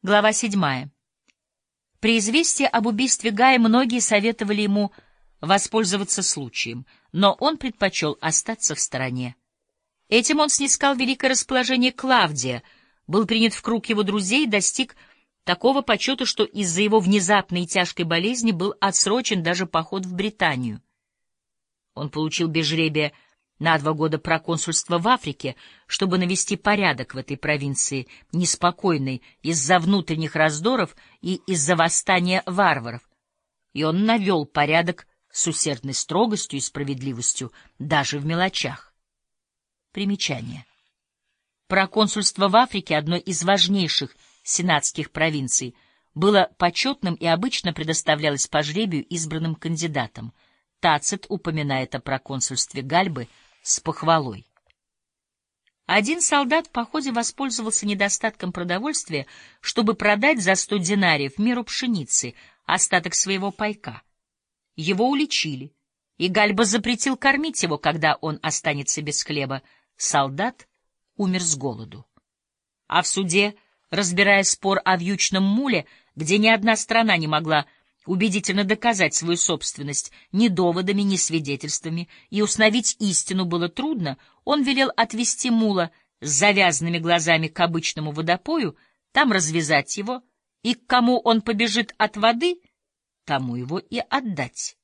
Глава седьмая. При известии об убийстве Гая многие советовали ему воспользоваться случаем, но он предпочел остаться в стороне. Этим он снискал великое расположение Клавдия, был принят в круг его друзей и достиг такого почета, что из-за его внезапной и тяжкой болезни был отсрочен даже поход в Британию. Он получил без жребия на два года проконсульство в Африке, чтобы навести порядок в этой провинции, неспокойной из-за внутренних раздоров и из-за восстания варваров. И он навел порядок с усердной строгостью и справедливостью даже в мелочах. Примечание. Проконсульство в Африке, одной из важнейших сенатских провинций, было почетным и обычно предоставлялось по жребию избранным кандидатам. Тацит упоминает о проконсульстве Гальбы — с похвалой. Один солдат в походе воспользовался недостатком продовольствия, чтобы продать за сто динариев меру пшеницы, остаток своего пайка. Его уличили, и Гальба запретил кормить его, когда он останется без хлеба. Солдат умер с голоду. А в суде, разбирая спор о вьючном муле, где ни одна страна не могла убедительно доказать свою собственность ни доводами, ни свидетельствами, и установить истину было трудно, он велел отвести мула с завязанными глазами к обычному водопою, там развязать его, и к кому он побежит от воды, тому его и отдать.